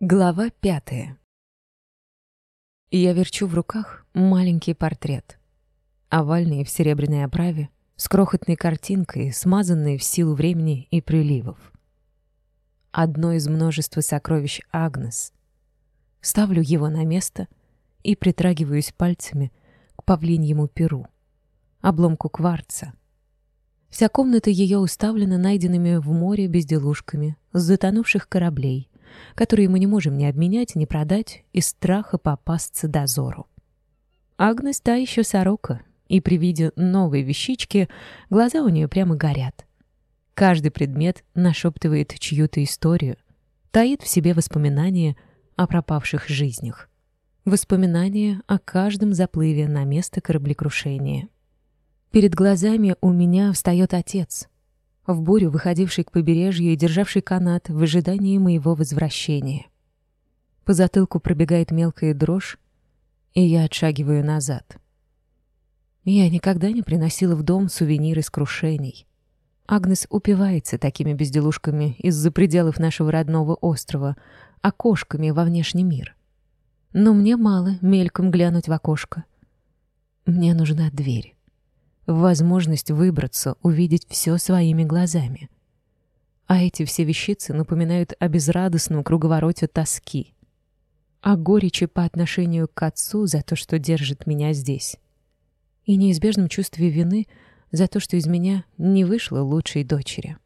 Глава пятая. Я верчу в руках маленький портрет. Овальный в серебряной оправе, с крохотной картинкой, смазанной в силу времени и приливов. Одно из множества сокровищ Агнес. Ставлю его на место и притрагиваюсь пальцами к павлиньему перу, обломку кварца. Вся комната ее уставлена найденными в море безделушками с затонувших кораблей, которые мы не можем ни обменять, ни продать из страха попасться дозору. Агнес та еще сорока, и при виде новой вещички глаза у нее прямо горят. Каждый предмет нашептывает чью-то историю, таит в себе воспоминания о пропавших жизнях, воспоминания о каждом заплыве на место кораблекрушения. Перед глазами у меня встает отец, в бурю, выходивший к побережью и державший канат в ожидании моего возвращения. По затылку пробегает мелкая дрожь, и я отшагиваю назад. Я никогда не приносила в дом сувениры с крушений. Агнес упивается такими безделушками из-за пределов нашего родного острова, окошками во внешний мир. Но мне мало мельком глянуть в окошко. Мне нужна дверь возможность выбраться, увидеть все своими глазами. А эти все вещицы напоминают о безрадостном круговороте тоски, о горечи по отношению к отцу за то, что держит меня здесь, и неизбежном чувстве вины за то, что из меня не вышло лучшей дочери.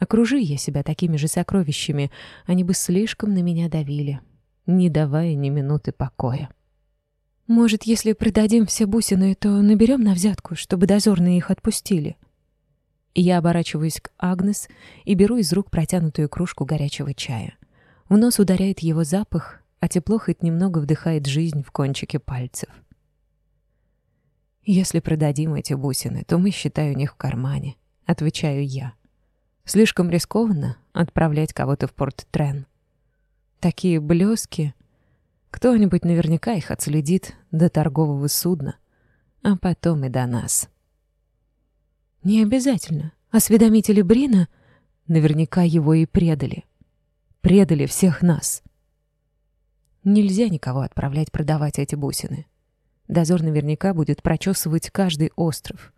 Окружи я себя такими же сокровищами, они бы слишком на меня давили, не давая ни минуты покоя. Может, если продадим все бусины, то наберем на взятку, чтобы дозорные их отпустили?» Я оборачиваюсь к Агнес и беру из рук протянутую кружку горячего чая. В нос ударяет его запах, а тепло хоть немного вдыхает жизнь в кончике пальцев. «Если продадим эти бусины, то мы, считаем них в кармане», — отвечаю я. «Слишком рискованно отправлять кого-то в порт Трен. Такие блески...» Кто-нибудь наверняка их отследит до торгового судна, а потом и до нас. Не обязательно. Осведомители Брина наверняка его и предали. Предали всех нас. Нельзя никого отправлять продавать эти бусины. Дозор наверняка будет прочесывать каждый остров,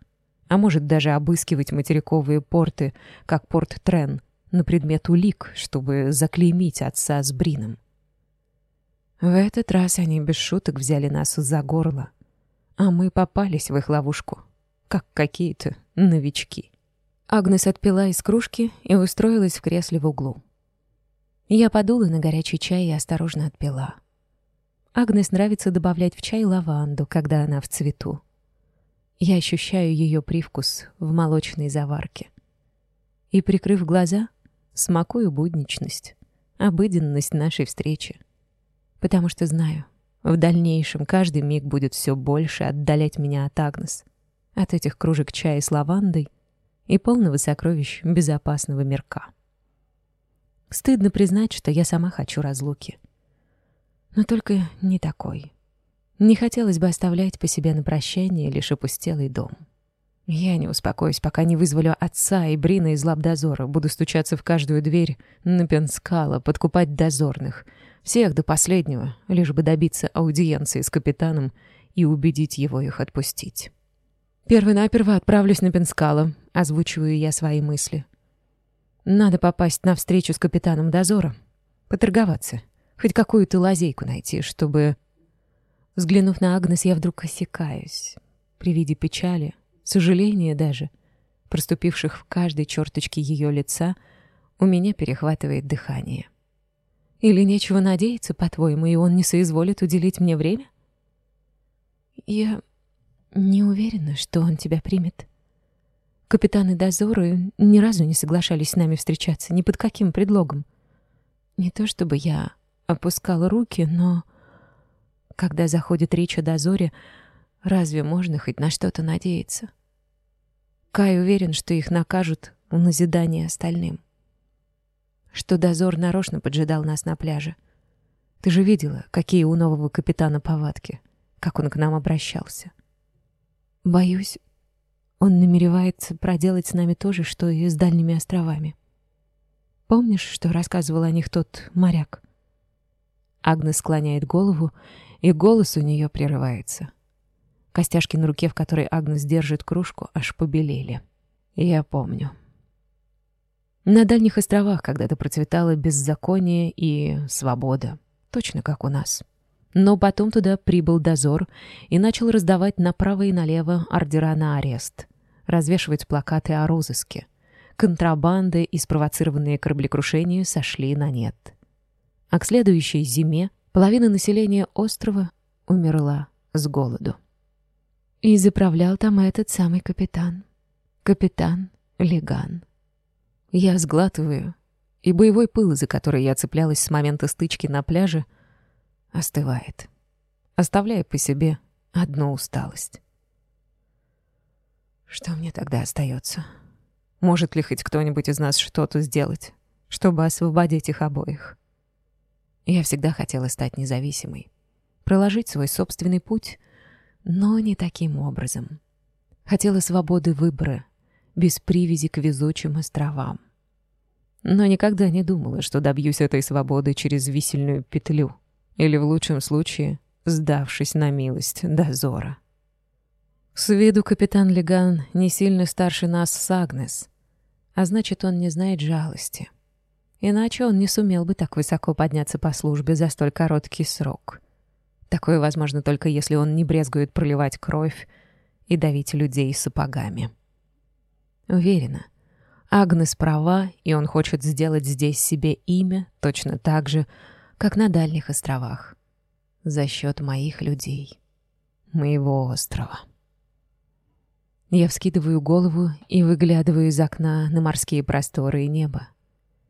а может даже обыскивать материковые порты, как порт Трен, на предмет улик, чтобы заклеймить отца с Брином. В Этот раз они без шуток взяли нас за горло, а мы попались в их ловушку, как какие-то новички. Агнес отпила из кружки и устроилась в кресле в углу. Я подула на горячий чай и осторожно отпила. Агнес нравится добавлять в чай лаванду, когда она в цвету. Я ощущаю ее привкус в молочной заварке. И, прикрыв глаза, смакую будничность, обыденность нашей встречи потому что знаю, в дальнейшем каждый миг будет все больше отдалять меня от Агнес, от этих кружек чая с лавандой и полного сокровищ безопасного мирка. Стыдно признать, что я сама хочу разлуки. Но только не такой. Не хотелось бы оставлять по себе на прощание лишь опустелый дом. Я не успокоюсь, пока не вызволю отца и Брина из лабдозора, буду стучаться в каждую дверь на пенскала, подкупать дозорных — всех до последнего, лишь бы добиться аудиенции с капитаном и убедить его их отпустить. Первонаперво отправлюсь на Пенскала, озвучиваю я свои мысли. Надо попасть на встречу с капитаном дозора, поторговаться, хоть какую-то лазейку найти, чтобы... Взглянув на Агнес, я вдруг осекаюсь. При виде печали, сожаления даже, проступивших в каждой черточке ее лица, у меня перехватывает дыхание. — Или нечего надеяться, по-твоему, и он не соизволит уделить мне время? Я не уверена, что он тебя примет. Капитаны дозоры ни разу не соглашались с нами встречаться, ни под каким предлогом. Не то чтобы я опускала руки, но когда заходит речь о дозоре, разве можно хоть на что-то надеяться? Кай уверен, что их накажут в назидание остальным что дозор нарочно поджидал нас на пляже. Ты же видела, какие у нового капитана повадки, как он к нам обращался. Боюсь, он намеревается проделать с нами то же, что и с дальними островами. Помнишь, что рассказывал о них тот моряк? Агнес склоняет голову, и голос у нее прерывается. Костяшки на руке, в которой Агнес держит кружку, аж побелели. Я помню. На дальних островах когда-то процветало беззаконие и свобода, точно как у нас. Но потом туда прибыл дозор и начал раздавать направо и налево ордера на арест, развешивать плакаты о розыске. Контрабанды и спровоцированные кораблекрушения сошли на нет. А к следующей зиме половина населения острова умерла с голоду. И заправлял там этот самый капитан. Капитан Леган. Я сглатываю, и боевой пыл, за который я цеплялась с момента стычки на пляже, остывает, оставляя по себе одну усталость. Что мне тогда остается? Может ли хоть кто-нибудь из нас что-то сделать, чтобы освободить их обоих? Я всегда хотела стать независимой, проложить свой собственный путь, но не таким образом. Хотела свободы выбора — без привязи к везучим островам. Но никогда не думала, что добьюсь этой свободы через висельную петлю или, в лучшем случае, сдавшись на милость дозора. С виду капитан Леган не сильно старше нас с Агнес, а значит, он не знает жалости. Иначе он не сумел бы так высоко подняться по службе за столь короткий срок. Такое возможно только если он не брезгует проливать кровь и давить людей сапогами. Уверена. Агнес права, и он хочет сделать здесь себе имя точно так же, как на дальних островах. За счет моих людей. Моего острова. Я вскидываю голову и выглядываю из окна на морские просторы и небо.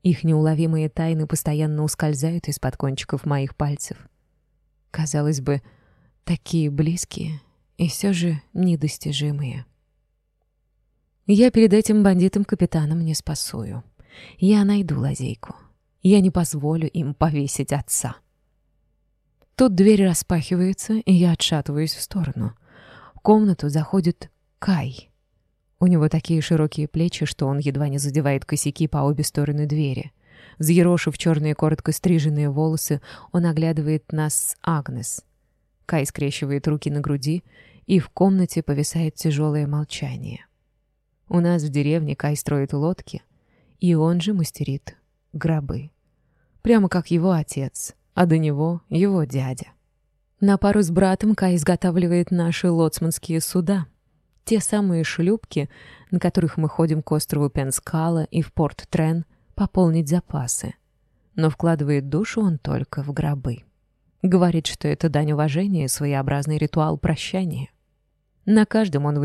Их неуловимые тайны постоянно ускользают из-под кончиков моих пальцев. Казалось бы, такие близкие и все же недостижимые. Я перед этим бандитом-капитаном не спасую. Я найду лазейку. Я не позволю им повесить отца. Тут дверь распахивается, и я отшатываюсь в сторону. В комнату заходит Кай. У него такие широкие плечи, что он едва не задевает косяки по обе стороны двери. Взъерошив черные коротко стриженные волосы, он оглядывает нас с Агнес. Кай скрещивает руки на груди, и в комнате повисает тяжелое молчание. У нас в деревне Кай строит лодки, и он же мастерит гробы. Прямо как его отец, а до него его дядя. На пару с братом Кай изготавливает наши лоцманские суда. Те самые шлюпки, на которых мы ходим к острову Пенскала и в порт Трен пополнить запасы. Но вкладывает душу он только в гробы. Говорит, что это дань уважения и своеобразный ритуал прощания. На каждом он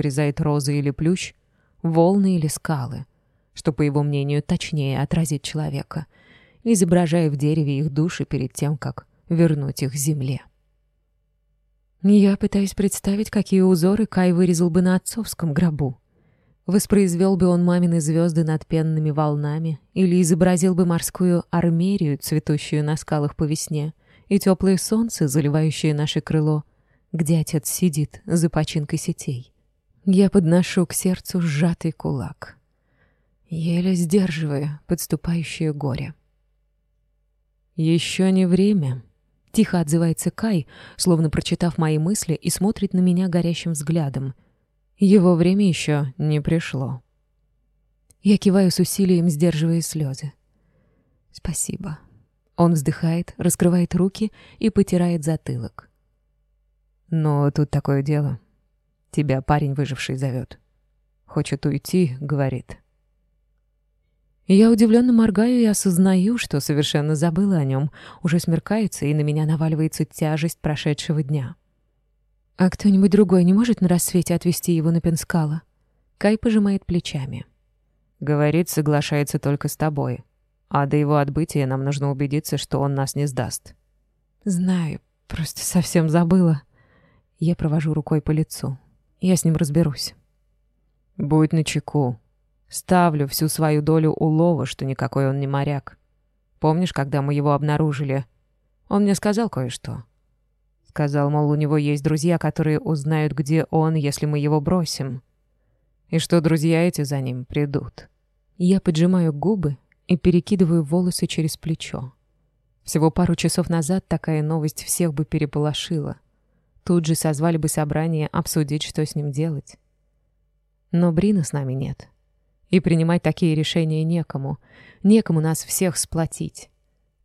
волны или скалы, что, по его мнению, точнее отразит человека, изображая в дереве их души перед тем, как вернуть их земле. Я пытаюсь представить, какие узоры Кай вырезал бы на отцовском гробу. Воспроизвел бы он мамины звезды над пенными волнами или изобразил бы морскую армерию, цветущую на скалах по весне, и теплое солнце, заливающее наше крыло, где отец сидит за починкой сетей. Я подношу к сердцу сжатый кулак, еле сдерживая подступающее горе. «Еще не время», — тихо отзывается Кай, словно прочитав мои мысли и смотрит на меня горящим взглядом. Его время еще не пришло. Я киваю с усилием, сдерживая слезы. «Спасибо». Он вздыхает, раскрывает руки и потирает затылок. «Но тут такое дело. тебя парень, выживший, зовет. Хочет уйти, говорит. Я удивленно моргаю и осознаю, что совершенно забыла о нем. Уже смеркается, и на меня наваливается тяжесть прошедшего дня. А кто-нибудь другой не может на рассвете отвезти его на Пенскала? Кай пожимает плечами. Говорит, соглашается только с тобой. А до его отбытия нам нужно убедиться, что он нас не сдаст. Знаю, просто совсем забыла. Я провожу рукой по лицу. Я с ним разберусь. Будь начеку. Ставлю всю свою долю улова, что никакой он не моряк. Помнишь, когда мы его обнаружили? Он мне сказал кое-что. Сказал, мол, у него есть друзья, которые узнают, где он, если мы его бросим. И что друзья эти за ним придут. Я поджимаю губы и перекидываю волосы через плечо. Всего пару часов назад такая новость всех бы переполошила. Тут же созвали бы собрание обсудить, что с ним делать. Но Брина с нами нет. И принимать такие решения некому. Некому нас всех сплотить.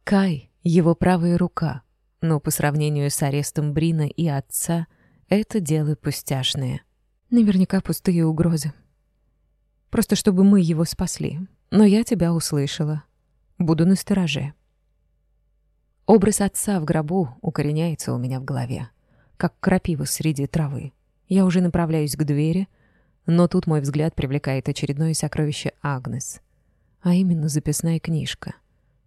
Кай — его правая рука. Но по сравнению с арестом Брина и отца, это дело пустяшное. Наверняка пустые угрозы. Просто чтобы мы его спасли. Но я тебя услышала. Буду настороже. Образ отца в гробу укореняется как крапива среди травы. Я уже направляюсь к двери, но тут мой взгляд привлекает очередное сокровище Агнес, а именно записная книжка.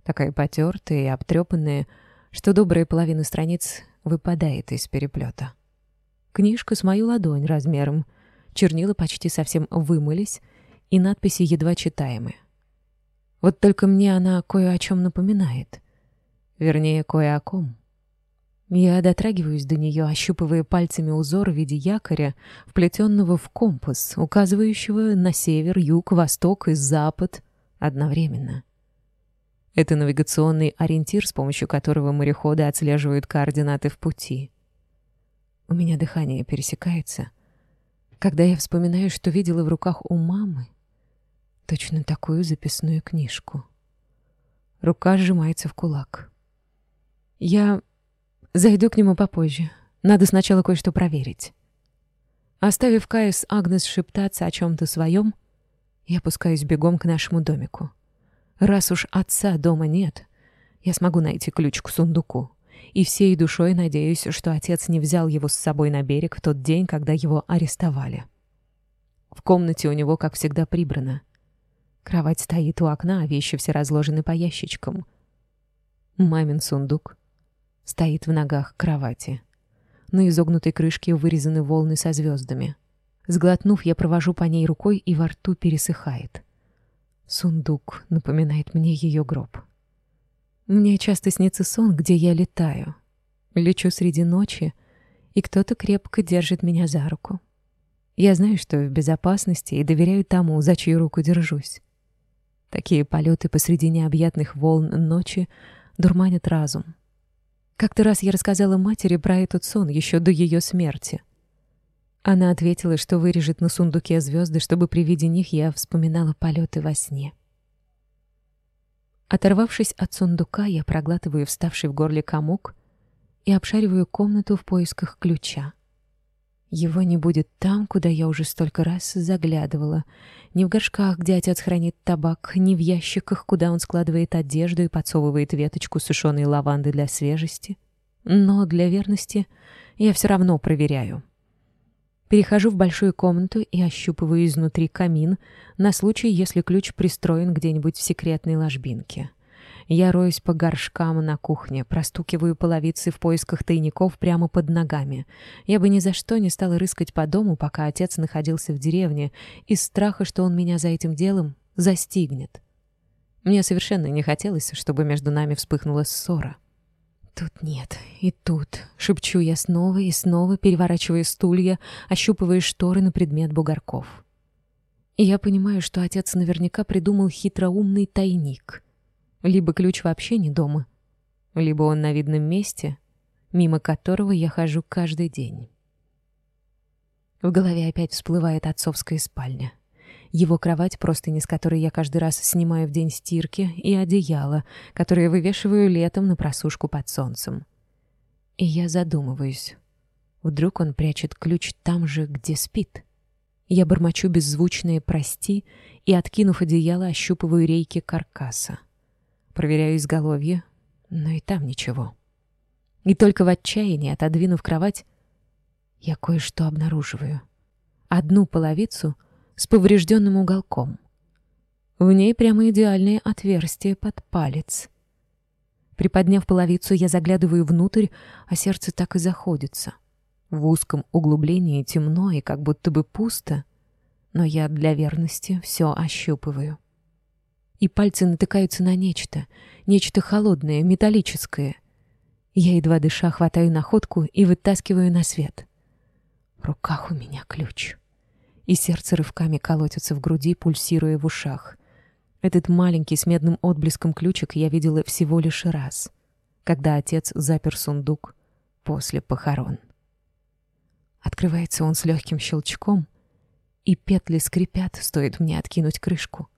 Такая потертая и обтрепанная, что добрая половина страниц выпадает из переплета. Книжка с мою ладонь размером, чернила почти совсем вымылись, и надписи едва читаемы. Вот только мне она кое о чем напоминает. Вернее, кое о ком. Я дотрагиваюсь до нее, ощупывая пальцами узор в виде якоря, вплетенного в компас, указывающего на север, юг, восток и запад одновременно. Это навигационный ориентир, с помощью которого мореходы отслеживают координаты в пути. У меня дыхание пересекается, когда я вспоминаю, что видела в руках у мамы точно такую записную книжку. Рука сжимается в кулак. Я зайду к нему попозже. Надо сначала кое-что проверить. Оставив Кая с Агнес шептаться о чем-то своем, я пускаюсь бегом к нашему домику. Раз уж отца дома нет, я смогу найти ключ к сундуку. И всей душой надеюсь, что отец не взял его с собой на берег в тот день, когда его арестовали. В комнате у него, как всегда, прибрано. Кровать стоит у окна, а вещи все разложены по ящичкам. Мамин сундук Стоит в ногах кровати. На изогнутой крышке вырезаны волны со звездами. Сглотнув, я провожу по ней рукой и во рту пересыхает. Сундук напоминает мне ее гроб. Мне часто снится сон, где я летаю. Лечу среди ночи, и кто-то крепко держит меня за руку. Я знаю, что в безопасности и доверяю тому, за чью руку держусь. Такие полеты посреди необъятных волн ночи дурманят разум. Как-то раз я рассказала матери про этот сон еще до ее смерти. Она ответила, что вырежет на сундуке звезды, чтобы при виде них я вспоминала полеты во сне. Оторвавшись от сундука, я проглатываю вставший в горле комок и обшариваю комнату в поисках ключа. Его не будет там, куда я уже столько раз заглядывала. Ни в горшках, где отец хранит табак, ни в ящиках, куда он складывает одежду и подсовывает веточку сушеной лаванды для свежести. Но для верности я все равно проверяю. Перехожу в большую комнату и ощупываю изнутри камин на случай, если ключ пристроен где-нибудь в секретной ложбинке. Я роюсь по горшкам на кухне, простукиваю половицы в поисках тайников прямо под ногами. Я бы ни за что не стала рыскать по дому, пока отец находился в деревне, из страха, что он меня за этим делом застигнет. Мне совершенно не хотелось, чтобы между нами вспыхнула ссора. «Тут нет, и тут», — шепчу я снова и снова, переворачивая стулья, ощупывая шторы на предмет бугорков. И я понимаю, что отец наверняка придумал хитроумный тайник — либо ключ вообще не дома, либо он на видном месте, мимо которого я хожу каждый день. В голове опять всплывает отцовская спальня. Его кровать, простыни с которой я каждый раз снимаю в день стирки, и одеяло, которое вывешиваю летом на просушку под солнцем. И я задумываюсь. Вдруг он прячет ключ там же, где спит. Я бормочу беззвучные «прости» и, откинув одеяло, ощупываю рейки каркаса проверяю изголовье, но и там ничего. И только в отчаянии, отодвинув кровать, я кое-что обнаруживаю. Одну половицу с поврежденным уголком. В ней прямо идеальное отверстие под палец. Приподняв половицу, я заглядываю внутрь, а сердце так и заходится. В узком углублении темно и как будто бы пусто, но я для верности все ощупываю и пальцы натыкаются на нечто, нечто холодное, металлическое. Я едва дыша хватаю находку и вытаскиваю на свет. В руках у меня ключ. И сердце рывками колотится в груди, пульсируя в ушах. Этот маленький с медным отблеском ключик я видела всего лишь раз, когда отец запер сундук после похорон. Открывается он с легким щелчком, и петли скрипят, стоит мне откинуть крышку.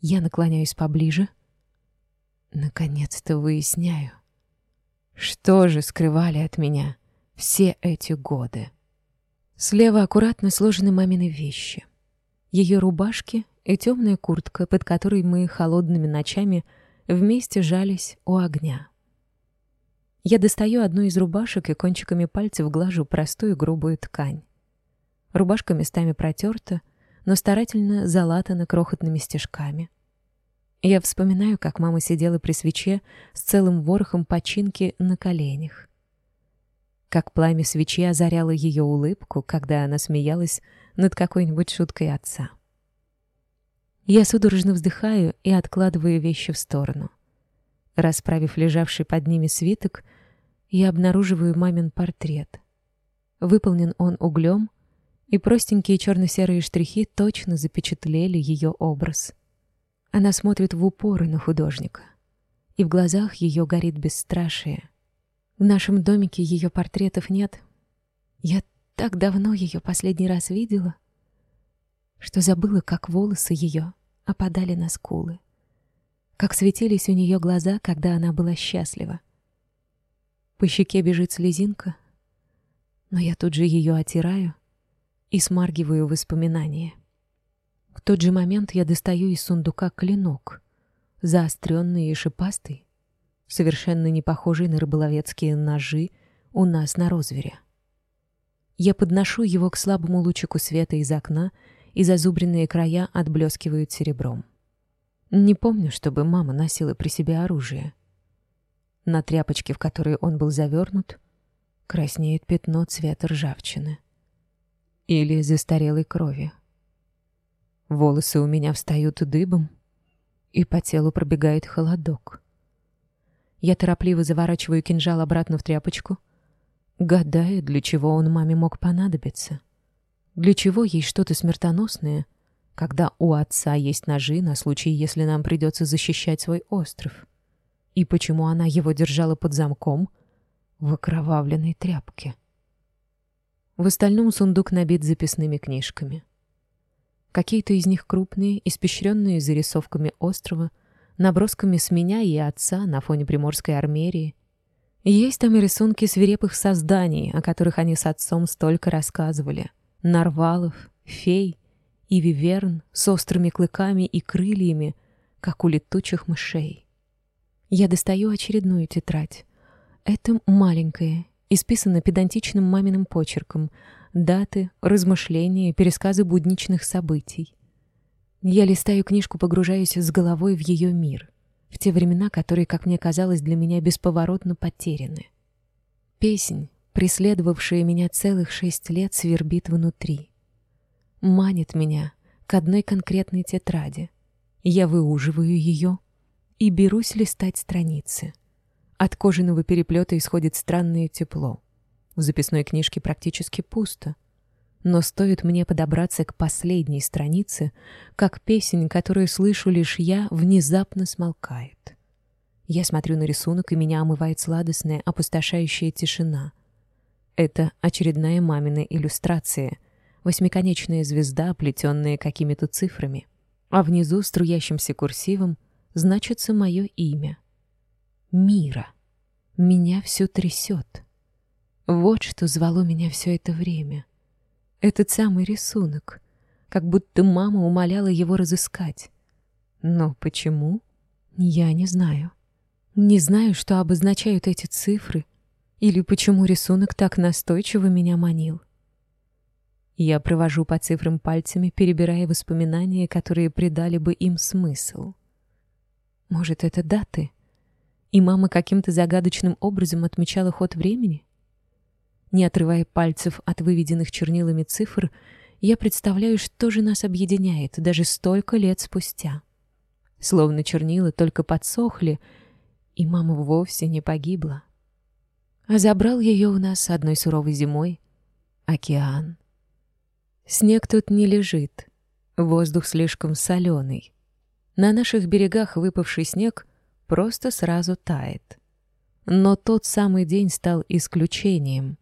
Я наклоняюсь поближе. Наконец-то выясняю, что же скрывали от меня все эти годы. Слева аккуратно сложены мамины вещи. Ее рубашки и темная куртка, под которой мы холодными ночами вместе жались у огня. Я достаю одну из рубашек и кончиками пальцев глажу простую но старательно залатана крохотными стежками. Я вспоминаю, как мама сидела при свече с целым ворохом починки на коленях. Как пламя свечи озаряло ее улыбку, когда она смеялась над какой-нибудь шуткой отца. Я судорожно вздыхаю и откладываю вещи в сторону. Расправив лежавший под ними свиток, я обнаруживаю мамин портрет. Выполнен он углем — и простенькие черно-серые штрихи точно запечатлели ее образ. Она смотрит в упоры на художника, и в глазах ее горит бесстрашие. В нашем домике ее портретов нет. Я так давно ее последний раз видела, что забыла, как волосы ее опадали на скулы, как светились у нее глаза, когда она была счастлива. По щеке бежит слезинка, но я тут же ее отираю, и смаргиваю воспоминания. В тот же момент я достаю из сундука клинок, заостренный и шипастый, совершенно не похожий на рыболовецкие ножи у нас на розвере. Я подношу его к слабому лучику света из окна, и зазубренные края отблескивают серебром. Не помню, чтобы мама носила при себе оружие. На тряпочке, в которой он был завернут, краснеет пятно цвета ржавчины или из застарелой крови. Волосы у меня встают дыбом, и по телу пробегает холодок. Я торопливо заворачиваю кинжал обратно в тряпочку, гадая, для чего он маме мог понадобиться. Для чего ей что-то смертоносное, когда у отца есть ножи на случай, если нам придется защищать свой остров. И почему она его держала под замком в окровавленной тряпке. В остальном сундук набит записными книжками. Какие-то из них крупные, испещренные зарисовками острова — набросками с меня и отца на фоне приморской армерии. Есть там и рисунки свирепых созданий, о которых они с отцом столько рассказывали. Нарвалов, фей и виверн с острыми клыками и крыльями, как у летучих мышей. Я достаю очередную тетрадь. Это маленькая, исписана педантичным маминым почерком, даты, размышления, пересказы будничных событий. Я листаю книжку, погружаясь с головой в ее мир, в те времена, которые, как мне казалось, для меня бесповоротно потеряны. Песнь, преследовавшая меня целых шесть лет, свербит внутри. Манит меня к одной конкретной тетради. Я выуживаю ее и берусь листать страницы. От кожаного переплета исходит странное тепло. В записной книжке практически пусто — но стоит мне подобраться к последней странице, как песень, которую слышу лишь я, внезапно смолкает. Я смотрю на рисунок, и меня омывает сладостная, опустошающая тишина. Это очередная мамина иллюстрация, восьмиконечная звезда, оплетенная какими-то цифрами, а внизу струящимся курсивом значится мое имя. мира. Меня все трясет. Вот что звало меня все это время. Этот самый рисунок, как будто мама умоляла его разыскать. Но почему? Я не знаю. Не знаю, что обозначают эти цифры, или почему рисунок так настойчиво меня манил. Я провожу по цифрам пальцами, перебирая воспоминания, которые придали бы им смысл. Может, это даты? И мама каким-то загадочным образом отмечала ход времени? Не отрывая пальцев от выведенных чернилами цифр, я представляю, что же нас объединяет даже столько лет спустя. Словно чернила только подсохли, и мама вовсе не погибла. А забрал ее у нас одной суровой зимой океан. Снег тут не лежит, воздух слишком соленый. На наших берегах выпавший снег просто сразу тает. но тот самый день стал исключением.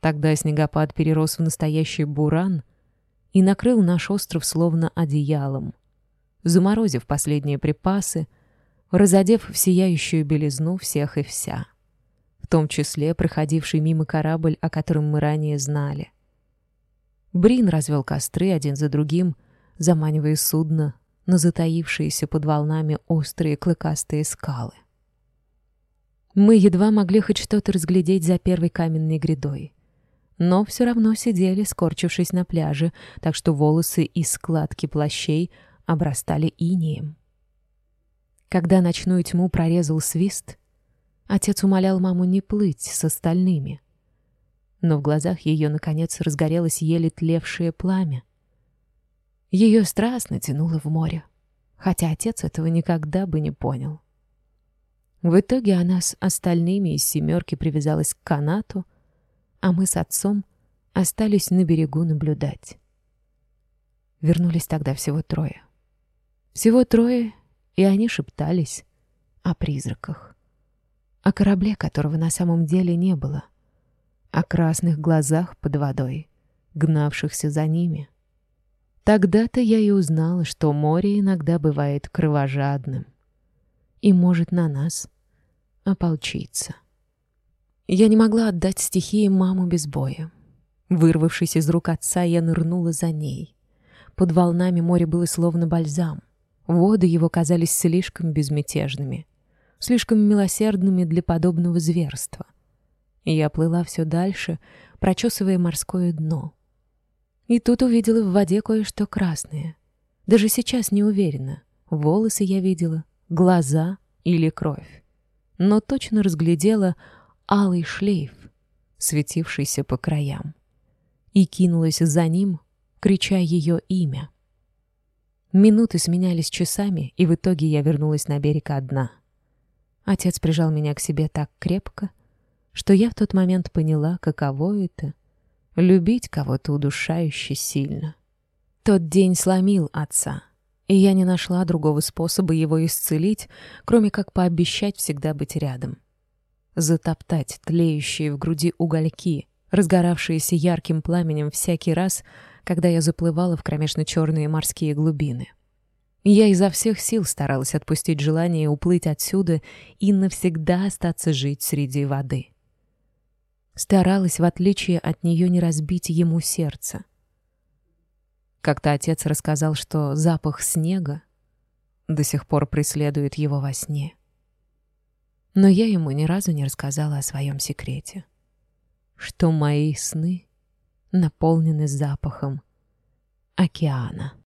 Тогда снегопад перерос в настоящий буран и накрыл наш остров словно одеялом, заморозив последние припасы, разодев в сияющую белизну всех и вся, в том числе проходивший мимо корабль, о котором мы ранее знали. Брин развел костры один за другим, заманивая судно на затаившиеся под волнами острые клыкастые скалы. Мы едва могли хоть что-то разглядеть за первой каменной грядой. Но все равно сидели, скорчившись на пляже, так что волосы и складки плащей обрастали инием. Когда ночную тьму прорезал свист, отец умолял маму не плыть с остальными. Но в глазах ее, наконец, разгорелось еле тлевшее пламя — Ее страстно тянуло в море, хотя отец этого никогда бы не понял. В итоге она с остальными из семерки привязалась к канату, а мы с отцом остались на берегу наблюдать. Вернулись тогда всего трое. Всего трое, и они шептались о призраках. О корабле, которого на самом деле не было. О красных глазах под водой, гнавшихся за ними. Тогда-то я и узнала, что море иногда бывает кровожадным и может на нас ополчиться. Я не могла отдать стихии маму без боя. Вырвавшись из рук отца, я нырнула за ней. Под волнами море было словно бальзам. Воды его казались слишком безмятежными, слишком милосердными для подобного зверства. Я плыла все дальше, прочесывая морское дно. И тут увидела в воде кое-что красное. Даже сейчас не уверена, волосы я видела, глаза или кровь. Но точно разглядела алый шлейф, светившийся по краям. И кинулась за ним, крича ее имя. Минуты сменялись часами, и в итоге я вернулась на берег одна. Отец прижал меня к себе так крепко, что я в тот момент поняла, каково это — любить кого-то удушающе сильно. Тот день сломил отца, и я не нашла другого способа его исцелить, кроме как пообещать всегда быть рядом. Затоптать тлеющие в груди угольки, разгоравшиеся ярким пламенем всякий раз, когда я заплывала в кромешно-черные морские глубины. Я изо всех сил старалась отпустить желание уплыть отсюда и навсегда остаться жить среди воды старалась, в отличие от нее, не разбить ему сердце. Как-то отец рассказал, что запах снега до сих пор преследует его во сне. Но я ему ни разу не рассказала о своем секрете, что мои сны наполнены запахом океана.